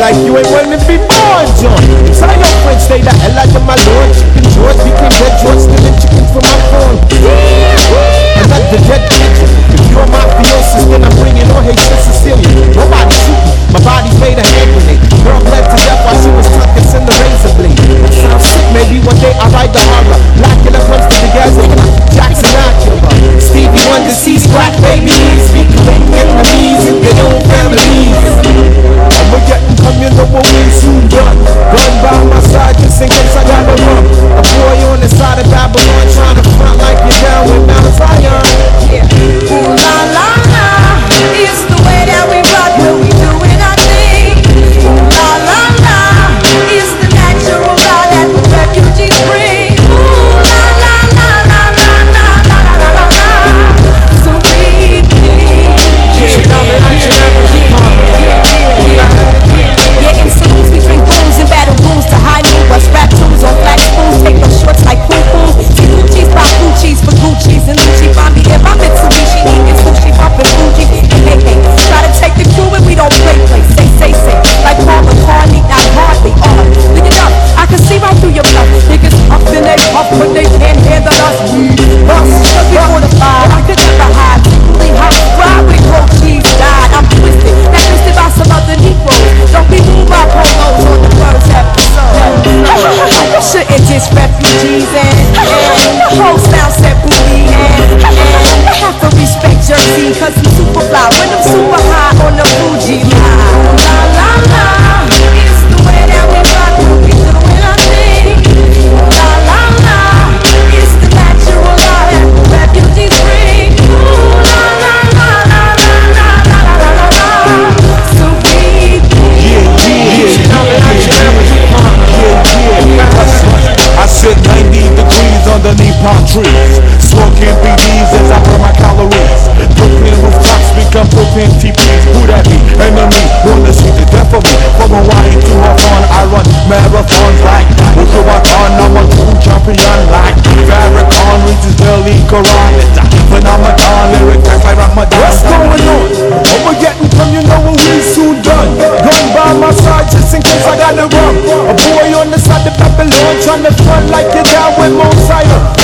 like you ain't well if be born, John. Try your friends, say that hell like my lord. Chicken George, chicken red George, stealing chicken from my refugees and, and hoes now set booty and, and I have to respect Jersey cause trees Smoking BDs as I burn my calories. Brooklyn rooftops speak up propane TPs Who that be? Enemy, wanna see the death of me. From Hawaii to Hawthorne, I run marathons like on? I'm a true champion like Farrakhan reads his daily Quran It's a phenomenon, lyric text like Ramadan. What's going on? Oh, Overgetting from you know what we soon done. Gun by my side just in case I gotta run. A boy on the side of Babylon trying to run like you're down with Mount Sinai.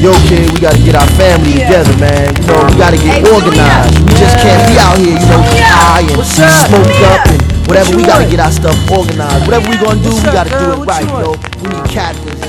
Yo, kid, we gotta get our family together, man. You we gotta get organized. We just can't be out here, you know, high and smoked up and whatever. We gotta get our stuff organized. Whatever we gonna do, we gotta do it right, yo. We need captains.